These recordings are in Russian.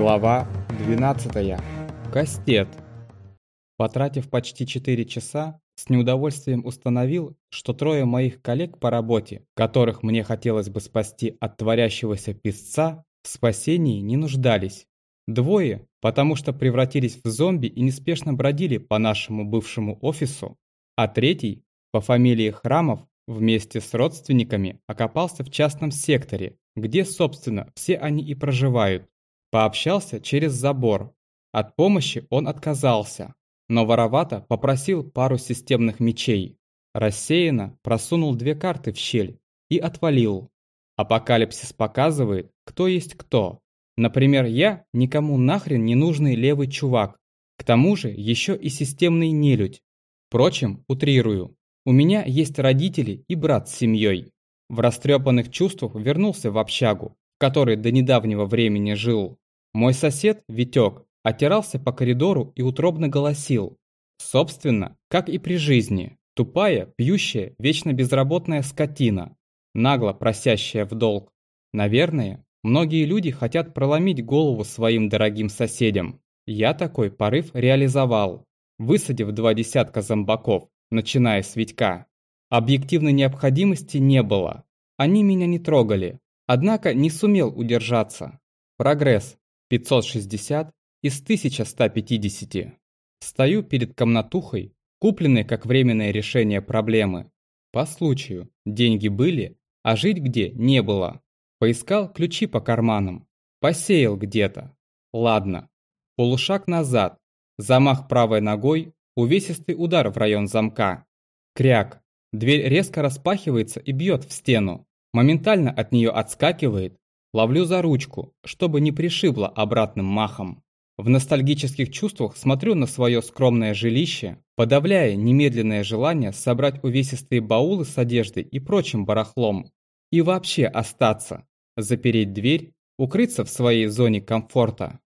Глава 12. Кастет. Потратив почти 4 часа, с неудовольствием установил, что трое моих коллег по работе, которых мне хотелось бы спасти от творящегося песца, в спасении не нуждались. Двое, потому что превратились в зомби и неспешно бродили по нашему бывшему офису, а третий, по фамилии Храмов, вместе с родственниками окопался в частном секторе, где, собственно, все они и проживают. Пообщался через забор. От помощи он отказался, но воровато попросил пару системных мечей. Рассеянно просунул две карты в щель и отвалил. Апокалипсис показывает, кто есть кто. Например, я никому нахрен не нужный левый чувак. К тому же еще и системный нелюдь. Впрочем, утрирую. У меня есть родители и брат с семьей. В растрепанных чувствах вернулся в общагу, в которой до недавнего времени жил. Мой сосед, Витек, отирался по коридору и утробно голосил. Собственно, как и при жизни. Тупая, пьющая, вечно безработная скотина. Нагло просящая в долг. Наверное, многие люди хотят проломить голову своим дорогим соседям. Я такой порыв реализовал, высадив два десятка зомбаков, начиная с Витька. Объективной необходимости не было. Они меня не трогали. Однако не сумел удержаться. Прогресс. 560 из 1150. Стою перед комнатухой, купленной как временное решение проблемы. По случаю, деньги были, а жить где не было. Поискал ключи по карманам. Посеял где-то. Ладно. Полушаг назад. Замах правой ногой, увесистый удар в район замка. Кряк. Дверь резко распахивается и бьет в стену. Моментально от нее отскакивает, Ловлю за ручку, чтобы не пришибло обратным махом. В ностальгических чувствах смотрю на свое скромное жилище, подавляя немедленное желание собрать увесистые баулы с одеждой и прочим барахлом. И вообще остаться, запереть дверь, укрыться в своей зоне комфорта.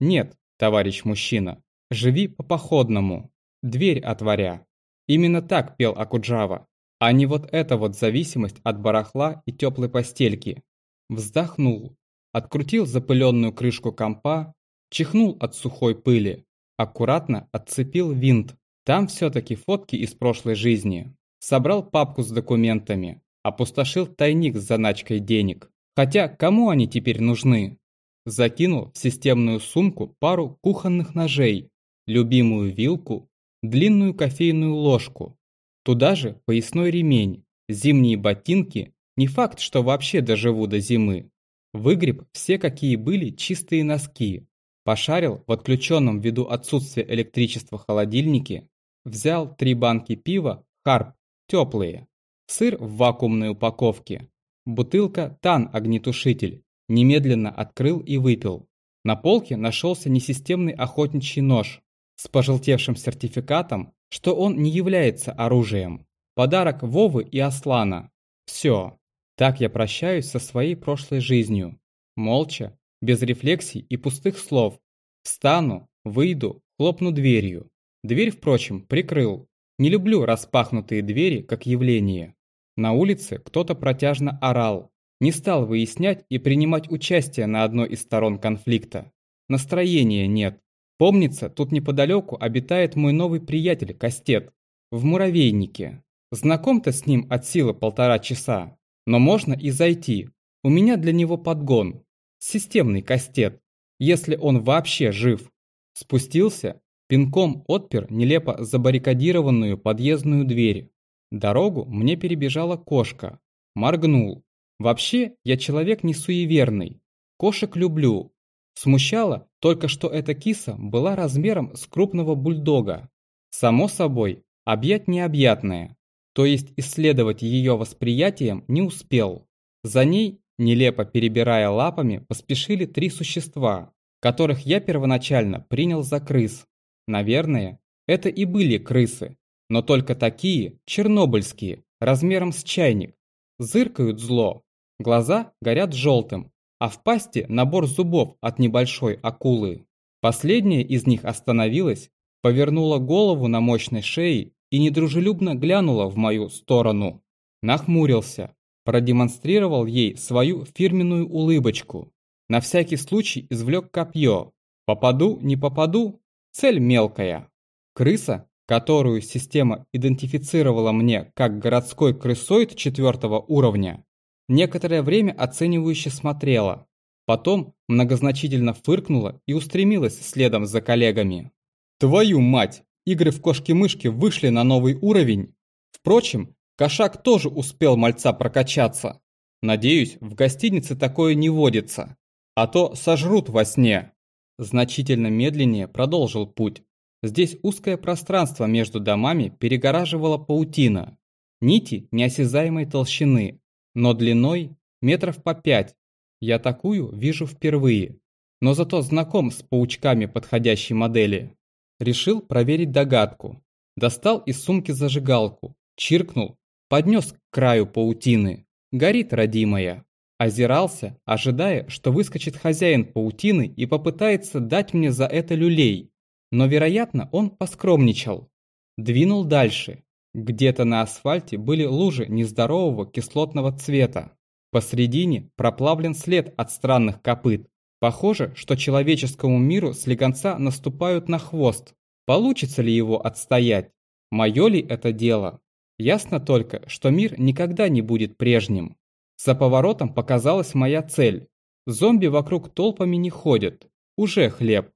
Нет, товарищ мужчина, живи по-походному, дверь отворя. Именно так пел Акуджава, а не вот эта вот зависимость от барахла и теплой постельки. Вздохнул, открутил запыленную крышку компа, чихнул от сухой пыли, аккуратно отцепил винт. Там все-таки фотки из прошлой жизни. Собрал папку с документами, опустошил тайник с заначкой денег. Хотя кому они теперь нужны? Закинул в системную сумку пару кухонных ножей, любимую вилку, длинную кофейную ложку. Туда же поясной ремень, зимние ботинки не факт, что вообще доживу до зимы. Выгреб все, какие были, чистые носки. Пошарил в отключенном ввиду отсутствия электричества холодильнике. Взял три банки пива, харп, теплые. Сыр в вакуумной упаковке. Бутылка Тан-огнетушитель. Немедленно открыл и выпил. На полке нашелся несистемный охотничий нож с пожелтевшим сертификатом, что он не является оружием. Подарок Вовы и Аслана. Все. Так я прощаюсь со своей прошлой жизнью. Молча, без рефлексий и пустых слов. Встану, выйду, хлопну дверью. Дверь, впрочем, прикрыл. Не люблю распахнутые двери как явление. На улице кто-то протяжно орал. Не стал выяснять и принимать участие на одной из сторон конфликта. Настроения нет. Помнится, тут неподалеку обитает мой новый приятель Кастет. В муравейнике. Знаком-то с ним от силы полтора часа. Но можно и зайти. У меня для него подгон. Системный кастет. Если он вообще жив. Спустился, пинком отпер нелепо забаррикадированную подъездную дверь. Дорогу мне перебежала кошка. Моргнул. Вообще, я человек не суеверный. Кошек люблю. Смущало только, что эта киса была размером с крупного бульдога. Само собой, объять необъятное то есть исследовать ее восприятием не успел. За ней, нелепо перебирая лапами, поспешили три существа, которых я первоначально принял за крыс. Наверное, это и были крысы, но только такие, чернобыльские, размером с чайник. Зыркают зло, глаза горят желтым, а в пасти набор зубов от небольшой акулы. Последняя из них остановилась, повернула голову на мощной шее и недружелюбно глянула в мою сторону. Нахмурился, продемонстрировал ей свою фирменную улыбочку. На всякий случай извлек копье. Попаду, не попаду, цель мелкая. Крыса, которую система идентифицировала мне как городской крысоид четвертого уровня, некоторое время оценивающе смотрела. Потом многозначительно фыркнула и устремилась следом за коллегами. «Твою мать! Игры в кошки-мышки вышли на новый уровень. Впрочем, кошак тоже успел мальца прокачаться. Надеюсь, в гостинице такое не водится. А то сожрут во сне». Значительно медленнее продолжил путь. Здесь узкое пространство между домами перегораживала паутина. Нити неосязаемой толщины, но длиной метров по пять. Я такую вижу впервые, но зато знаком с паучками подходящей модели. Решил проверить догадку. Достал из сумки зажигалку, чиркнул, поднес к краю паутины. Горит родимая. Озирался, ожидая, что выскочит хозяин паутины и попытается дать мне за это люлей. Но, вероятно, он поскромничал. Двинул дальше. Где-то на асфальте были лужи нездорового кислотного цвета. Посредине проплавлен след от странных копыт. Похоже, что человеческому миру слегонца наступают на хвост. Получится ли его отстоять? Мое ли это дело? Ясно только, что мир никогда не будет прежним. За поворотом показалась моя цель. Зомби вокруг толпами не ходят. Уже хлеб.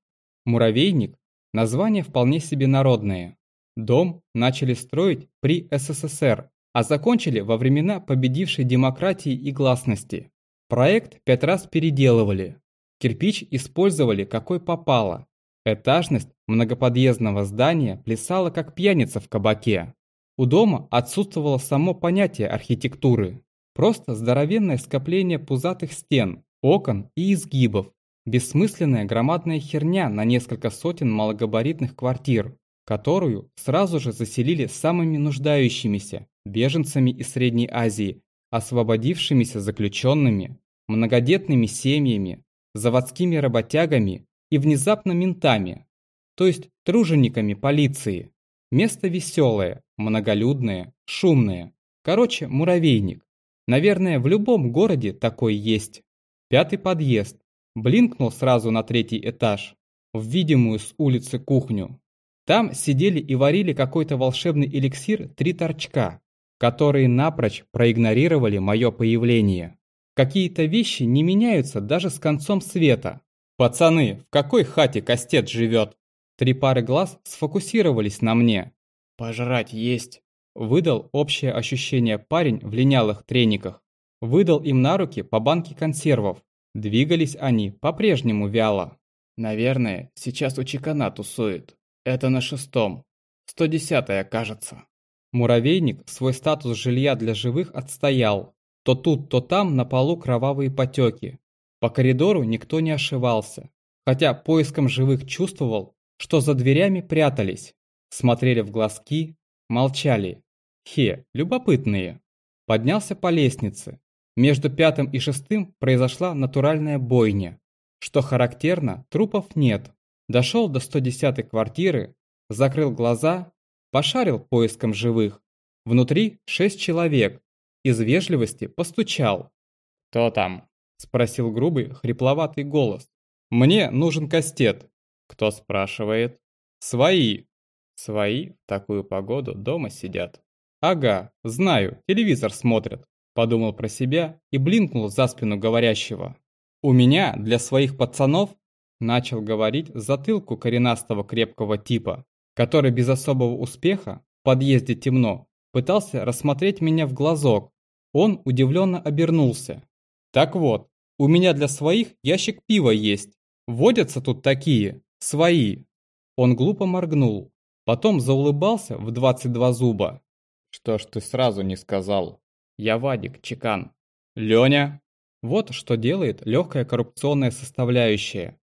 Муравейник – название вполне себе народное. Дом начали строить при СССР, а закончили во времена победившей демократии и гласности. Проект пять раз переделывали. Кирпич использовали какой попало. Этажность многоподъездного здания плясала как пьяница в кабаке. У дома отсутствовало само понятие архитектуры. Просто здоровенное скопление пузатых стен, окон и изгибов. Бессмысленная громадная херня на несколько сотен малогабаритных квартир, которую сразу же заселили самыми нуждающимися, беженцами из Средней Азии, освободившимися заключенными, многодетными семьями, заводскими работягами и внезапно ментами, то есть тружениками полиции. Место веселое, многолюдное, шумное. Короче, муравейник. Наверное, в любом городе такой есть. Пятый подъезд. Блинкнул сразу на третий этаж. В видимую с улицы кухню. Там сидели и варили какой-то волшебный эликсир три торчка, которые напрочь проигнорировали мое появление. Какие-то вещи не меняются даже с концом света. «Пацаны, в какой хате Кастет живет?» Три пары глаз сфокусировались на мне. «Пожрать есть», – выдал общее ощущение парень в линялых трениках. Выдал им на руки по банке консервов. Двигались они по-прежнему вяло. «Наверное, сейчас у чекана тусует», это на шестом. 110-я, кажется. Муравейник свой статус жилья для живых отстоял. То тут, то там на полу кровавые потеки. По коридору никто не ошивался. Хотя поиском живых чувствовал, что за дверями прятались. Смотрели в глазки, молчали. Хе, любопытные. Поднялся по лестнице. Между пятым и шестым произошла натуральная бойня. Что характерно, трупов нет. Дошел до 110-й квартиры, закрыл глаза, пошарил поиском живых. Внутри шесть человек. Из вежливости постучал. «Кто там?» – спросил грубый, хрипловатый голос. «Мне нужен кастет». «Кто спрашивает?» «Свои». «Свои в такую погоду дома сидят». «Ага, знаю, телевизор смотрят», – подумал про себя и блинкнул за спину говорящего. «У меня для своих пацанов Начал говорить затылку коренастого крепкого типа, который без особого успеха, в подъезде темно, пытался рассмотреть меня в глазок. Он удивленно обернулся. «Так вот, у меня для своих ящик пива есть. Водятся тут такие, свои». Он глупо моргнул, потом заулыбался в 22 зуба. «Что ж ты сразу не сказал?» «Я Вадик, чекан». «Леня?» Вот что делает легкая коррупционная составляющая.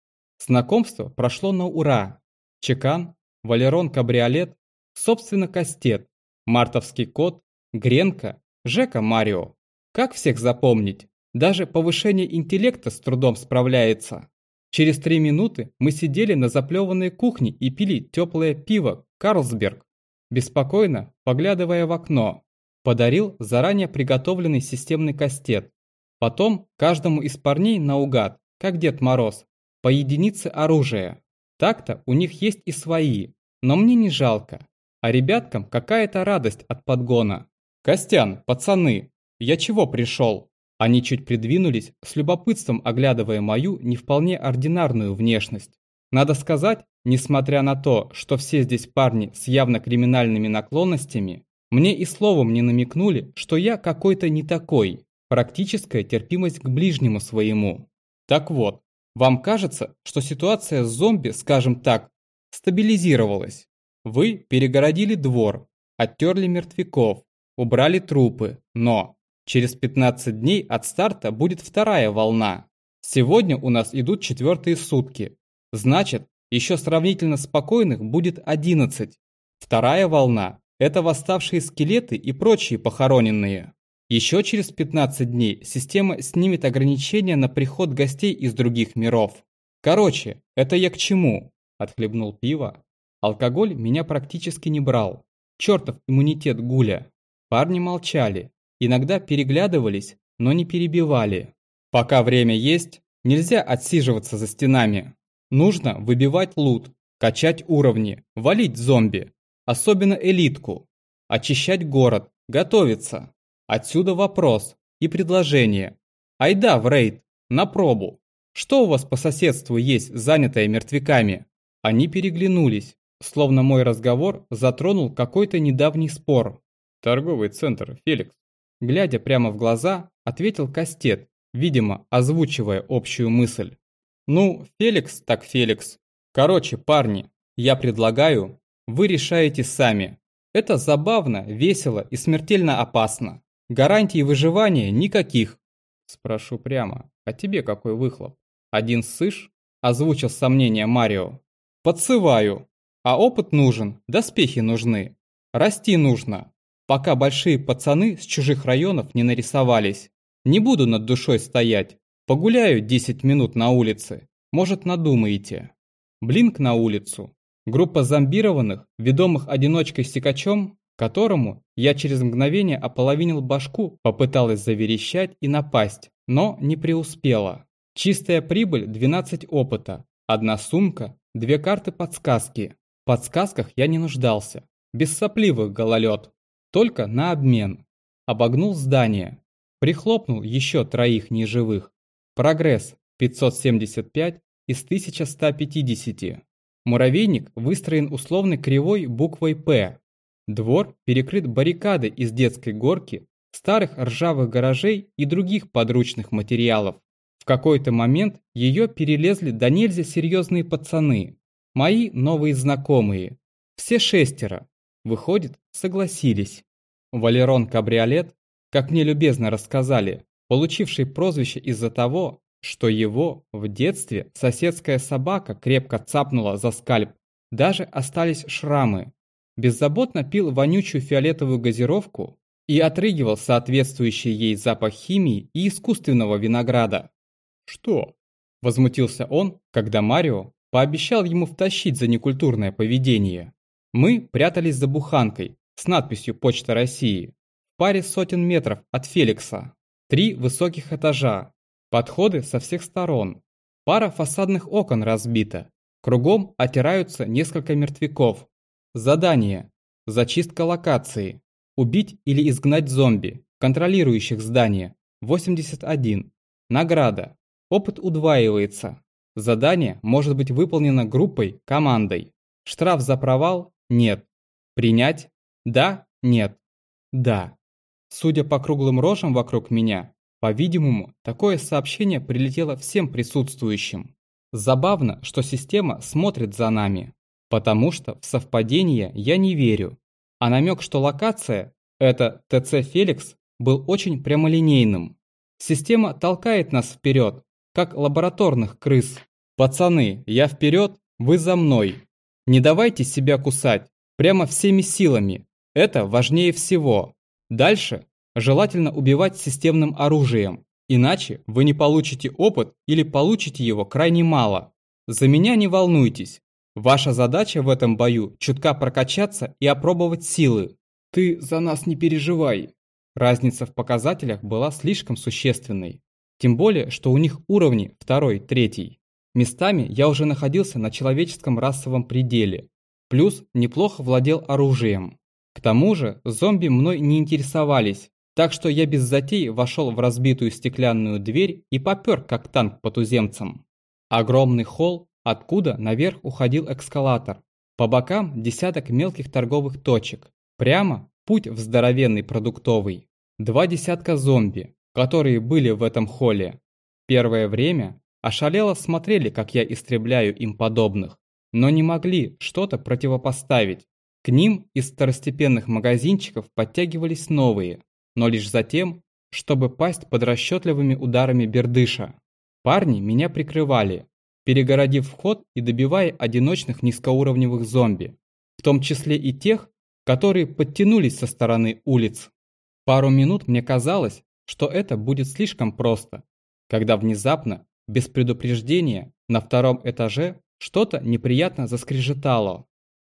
Знакомство прошло на ура. Чекан, Валерон Кабриолет, собственно Кастет, Мартовский кот, Гренка, Жека Марио. Как всех запомнить? Даже повышение интеллекта с трудом справляется. Через три минуты мы сидели на заплеванной кухне и пили теплое пиво «Карлсберг», беспокойно поглядывая в окно. Подарил заранее приготовленный системный кастет. Потом каждому из парней наугад как Дед Мороз, по единице оружия. Так-то у них есть и свои, но мне не жалко. А ребяткам какая-то радость от подгона. «Костян, пацаны, я чего пришел?» Они чуть придвинулись, с любопытством оглядывая мою не вполне ординарную внешность. Надо сказать, несмотря на то, что все здесь парни с явно криминальными наклонностями, мне и словом не намекнули, что я какой-то не такой. Практическая терпимость к ближнему своему. Так вот, вам кажется, что ситуация с зомби, скажем так, стабилизировалась. Вы перегородили двор, оттерли мертвяков, убрали трупы, но через 15 дней от старта будет вторая волна. Сегодня у нас идут четвертые сутки. Значит, еще сравнительно спокойных будет 11. Вторая волна – это восставшие скелеты и прочие похороненные. Еще через 15 дней система снимет ограничения на приход гостей из других миров. Короче, это я к чему? Отхлебнул пиво. Алкоголь меня практически не брал. Чертов иммунитет гуля. Парни молчали. Иногда переглядывались, но не перебивали. Пока время есть, нельзя отсиживаться за стенами. Нужно выбивать лут, качать уровни, валить зомби. Особенно элитку. Очищать город, готовиться. Отсюда вопрос и предложение. Айда в рейд, на пробу. Что у вас по соседству есть, занятое мертвяками? Они переглянулись, словно мой разговор затронул какой-то недавний спор. Торговый центр, Феликс. Глядя прямо в глаза, ответил Кастет, видимо, озвучивая общую мысль. Ну, Феликс так Феликс. Короче, парни, я предлагаю, вы решаете сами. Это забавно, весело и смертельно опасно. Гарантий выживания никаких. Спрошу прямо, а тебе какой выхлоп? Один сышь? Озвучил сомнение Марио. Подсываю. А опыт нужен, доспехи нужны. Расти нужно. Пока большие пацаны с чужих районов не нарисовались. Не буду над душой стоять. Погуляю 10 минут на улице. Может, надумаете. Блинк на улицу. Группа зомбированных, ведомых одиночкой-стекачом, которому я через мгновение ополовинил башку, попыталась заверещать и напасть, но не преуспела. Чистая прибыль 12 опыта, одна сумка, две карты подсказки. Подсказках я не нуждался, без сопливых гололед, только на обмен. Обогнул здание, прихлопнул еще троих неживых. Прогресс 575 из 1150. Муравейник выстроен условной кривой буквой «П», Двор перекрыт баррикадой из детской горки, старых ржавых гаражей и других подручных материалов. В какой-то момент ее перелезли до нельзя серьезные пацаны. Мои новые знакомые. Все шестеро. Выходит, согласились. Валерон Кабриолет, как мне любезно рассказали, получивший прозвище из-за того, что его в детстве соседская собака крепко цапнула за скальп. Даже остались шрамы, беззаботно пил вонючую фиолетовую газировку и отрыгивал соответствующий ей запах химии и искусственного винограда. «Что?» – возмутился он, когда Марио пообещал ему втащить за некультурное поведение. Мы прятались за буханкой с надписью «Почта России» в паре сотен метров от Феликса. Три высоких этажа, подходы со всех сторон, пара фасадных окон разбита, кругом отираются несколько мертвяков, Задание. Зачистка локации. Убить или изгнать зомби, контролирующих здание. 81. Награда. Опыт удваивается. Задание может быть выполнено группой, командой. Штраф за провал? Нет. Принять? Да? Нет. Да. Судя по круглым рожам вокруг меня, по-видимому, такое сообщение прилетело всем присутствующим. Забавно, что система смотрит за нами. Потому что в совпадение я не верю. А намек, что локация – это ТЦ Феликс, был очень прямолинейным. Система толкает нас вперед, как лабораторных крыс. Пацаны, я вперед, вы за мной. Не давайте себя кусать, прямо всеми силами. Это важнее всего. Дальше желательно убивать системным оружием, иначе вы не получите опыт или получите его крайне мало. За меня не волнуйтесь, Ваша задача в этом бою чутка прокачаться и опробовать силы. Ты за нас не переживай. Разница в показателях была слишком существенной. Тем более, что у них уровни второй, третий. Местами я уже находился на человеческом расовом пределе. Плюс неплохо владел оружием. К тому же зомби мной не интересовались, так что я без затей вошел в разбитую стеклянную дверь и попер как танк по туземцам. Огромный холл, откуда наверх уходил эскалатор. По бокам десяток мелких торговых точек. Прямо путь в здоровенный продуктовый. Два десятка зомби, которые были в этом холле. Первое время ошалело смотрели, как я истребляю им подобных, но не могли что-то противопоставить. К ним из второстепенных магазинчиков подтягивались новые, но лишь затем, чтобы пасть под расчетливыми ударами бердыша. Парни меня прикрывали, перегородив вход и добивая одиночных низкоуровневых зомби, в том числе и тех, которые подтянулись со стороны улиц. Пару минут мне казалось, что это будет слишком просто, когда внезапно, без предупреждения, на втором этаже что-то неприятно заскрежетало.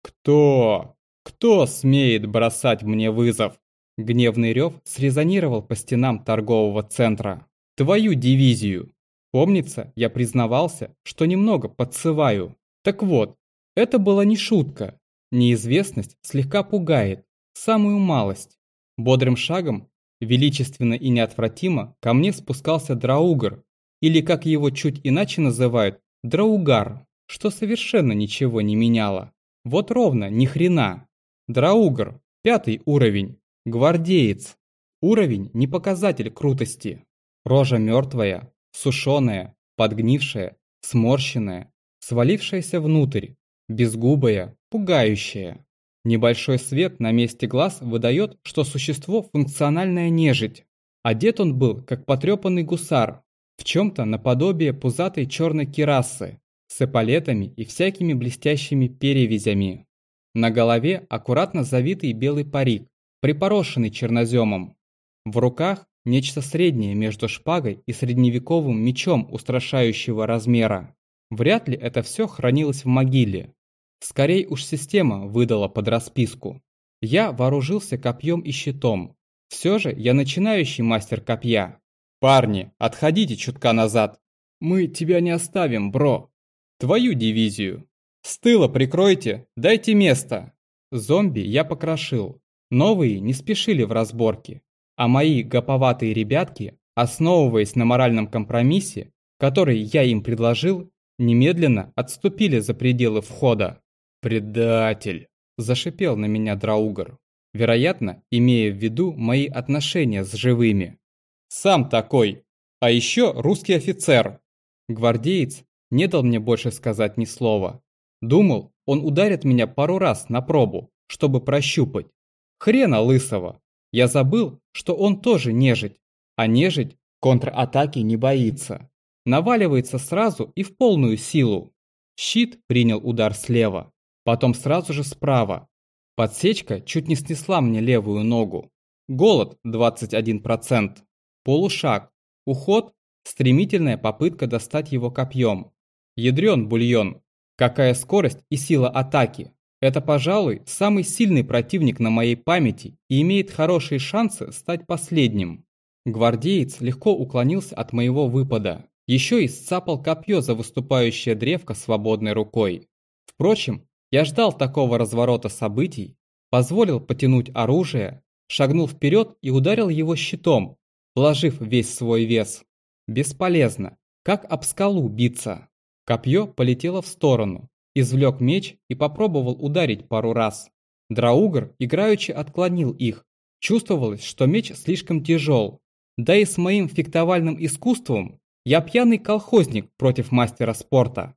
«Кто? Кто смеет бросать мне вызов?» Гневный рев срезонировал по стенам торгового центра. «Твою дивизию!» Помнится, я признавался, что немного подсываю. Так вот, это была не шутка. Неизвестность слегка пугает, самую малость. Бодрым шагом, величественно и неотвратимо, ко мне спускался Драугар, или как его чуть иначе называют, Драугар, что совершенно ничего не меняло. Вот ровно, ни хрена. Драугар, пятый уровень. Гвардеец. Уровень не показатель крутости. Рожа мертвая, сушеная, подгнившая, сморщенная, свалившаяся внутрь, безгубая, пугающая. Небольшой свет на месте глаз выдает, что существо функциональная нежить. Одет он был, как потрепанный гусар, в чем-то наподобие пузатой черной кирасы, с эполетами и всякими блестящими перевязями. На голове аккуратно завитый белый парик, припорошенный черноземом. В руках нечто среднее между шпагой и средневековым мечом устрашающего размера. Вряд ли это все хранилось в могиле. Скорей уж система выдала под расписку. Я вооружился копьем и щитом. Все же я начинающий мастер копья. «Парни, отходите чутка назад. Мы тебя не оставим, бро. Твою дивизию. С тыла прикройте, дайте место». Зомби я покрошил. Новые не спешили в разборке, а мои гоповатые ребятки, основываясь на моральном компромиссе, который я им предложил, немедленно отступили за пределы входа. «Предатель!» – зашипел на меня Драугар, вероятно, имея в виду мои отношения с живыми. «Сам такой! А еще русский офицер!» Гвардеец не дал мне больше сказать ни слова. Думал, он ударит меня пару раз на пробу, чтобы прощупать. Хрена лысого. Я забыл, что он тоже нежить, а нежить контратаки не боится. Наваливается сразу и в полную силу. Щит принял удар слева, потом сразу же справа. Подсечка чуть не снесла мне левую ногу. Голод 21%. Полушаг. Уход. Стремительная попытка достать его копьем. Ядрен бульон. Какая скорость и сила атаки. Это, пожалуй, самый сильный противник на моей памяти и имеет хорошие шансы стать последним. Гвардеец легко уклонился от моего выпада. Еще и сцапал копье за выступающее древко свободной рукой. Впрочем, я ждал такого разворота событий, позволил потянуть оружие, шагнул вперед и ударил его щитом, вложив весь свой вес. Бесполезно, как об скалу биться. Копье полетело в сторону, извлек меч и попробовал ударить пару раз. Драугр играючи отклонил их. Чувствовалось, что меч слишком тяжел. Да и с моим фехтовальным искусством я пьяный колхозник против мастера спорта.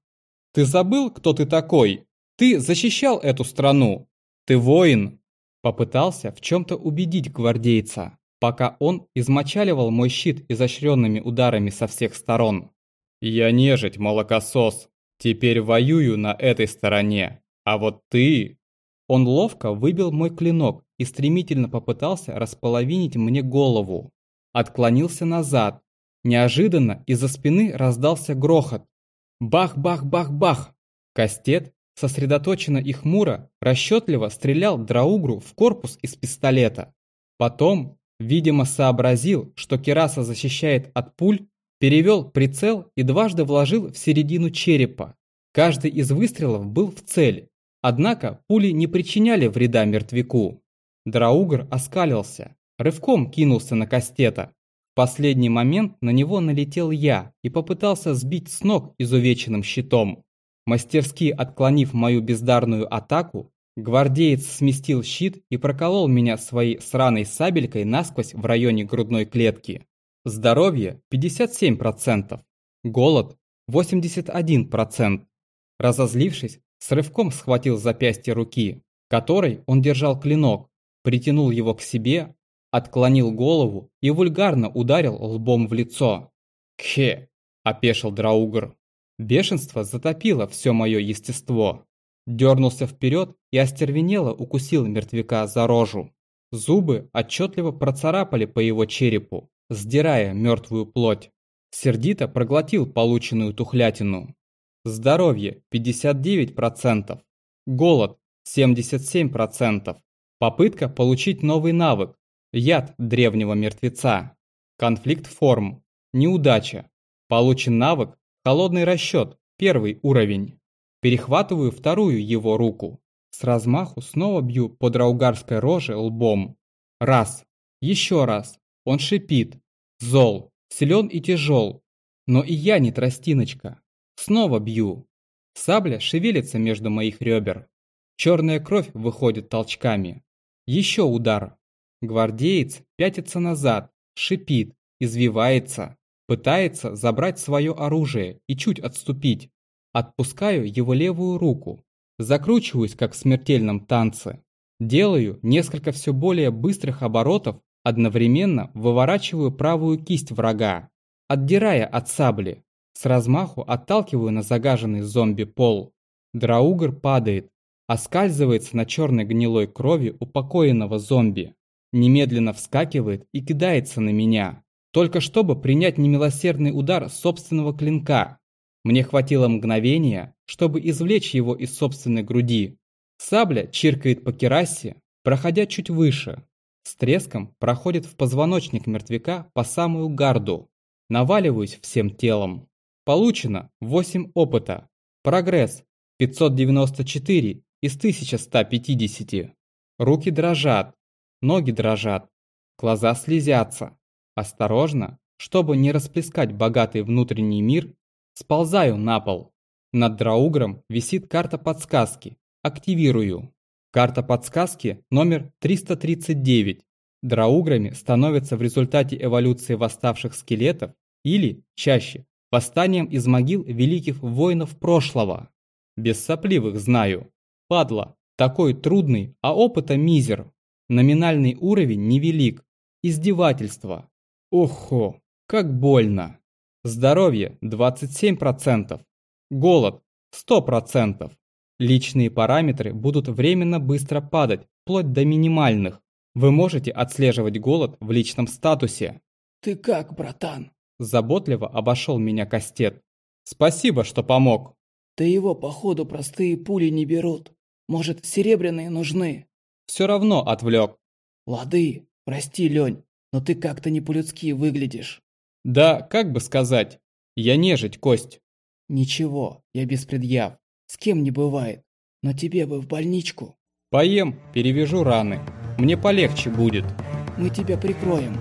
Ты забыл, кто ты такой? Ты защищал эту страну. Ты воин. Попытался в чем-то убедить гвардейца, пока он измочаливал мой щит изощренными ударами со всех сторон. Я нежить, молокосос. Теперь воюю на этой стороне. А вот ты...» Он ловко выбил мой клинок и стремительно попытался располовинить мне голову. Отклонился назад. Неожиданно из-за спины раздался грохот. Бах-бах-бах-бах! Кастет, сосредоточенно и хмуро, расчетливо стрелял Драугру в корпус из пистолета. Потом, видимо, сообразил, что кераса защищает от пуль, Перевел прицел и дважды вложил в середину черепа. Каждый из выстрелов был в цель. Однако пули не причиняли вреда мертвяку. Драугр оскалился, рывком кинулся на Кастета. В последний момент на него налетел я и попытался сбить с ног изувеченным щитом. Мастерски отклонив мою бездарную атаку, гвардеец сместил щит и проколол меня своей сраной сабелькой насквозь в районе грудной клетки. Здоровье 57%, голод 81%. Разозлившись, с рывком схватил запястье руки, которой он держал клинок, притянул его к себе, отклонил голову и вульгарно ударил лбом в лицо. «Кхе!» – опешил Драугр. Бешенство затопило все мое естество. Дернулся вперед и остервенело укусил мертвяка за рожу. Зубы отчетливо процарапали по его черепу, сдирая мертвую плоть. Сердито проглотил полученную тухлятину. Здоровье 59%. Голод 77%. Попытка получить новый навык. Яд древнего мертвеца. Конфликт форм. Неудача. Получен навык Холодный расчет. Первый уровень. Перехватываю вторую его руку. С размаху снова бью по драугарской роже лбом. Раз. Еще раз. Он шипит. Зол. Силен и тяжел. Но и я не тростиночка. Снова бью. Сабля шевелится между моих ребер. Черная кровь выходит толчками. Еще удар. Гвардеец пятится назад, шипит, извивается. Пытается забрать свое оружие и чуть отступить. Отпускаю его левую руку. Закручиваюсь, как в смертельном танце. Делаю несколько все более быстрых оборотов, одновременно выворачиваю правую кисть врага, отдирая от сабли. С размаху отталкиваю на загаженный зомби пол. Драугр падает, оскальзывается на черной гнилой крови упокоенного зомби. Немедленно вскакивает и кидается на меня. Только чтобы принять немилосердный удар собственного клинка. Мне хватило мгновения, чтобы извлечь его из собственной груди. Сабля чиркает по керасе, проходя чуть выше. С треском проходит в позвоночник мертвяка по самую гарду. Наваливаюсь всем телом. Получено 8 опыта. Прогресс 594 из 1150. Руки дрожат, ноги дрожат, глаза слезятся. Осторожно, чтобы не расплескать богатый внутренний мир, сползаю на пол. Над драугром висит карта подсказки. Активирую. Карта подсказки номер 339. Драуграми становятся в результате эволюции восставших скелетов или, чаще, восстанием из могил великих воинов прошлого. Без сопливых знаю. Падла, такой трудный, а опыта мизер. Номинальный уровень невелик. Издевательство. Охо, как больно. Здоровье 27%. Голод 100%. Личные параметры будут временно быстро падать, вплоть до минимальных. Вы можете отслеживать голод в личном статусе. «Ты как, братан?» Заботливо обошел меня Кастет. «Спасибо, что помог». «Да его, походу, простые пули не берут. Может, серебряные нужны?» «Все равно отвлек». «Лады, прости, Лень, но ты как-то не по-людски выглядишь. Да, как бы сказать, я нежить, Кость. Ничего, я без предъяв. С кем не бывает. Но тебе бы в больничку. Поем, перевяжу раны. Мне полегче будет. Мы тебя прикроем.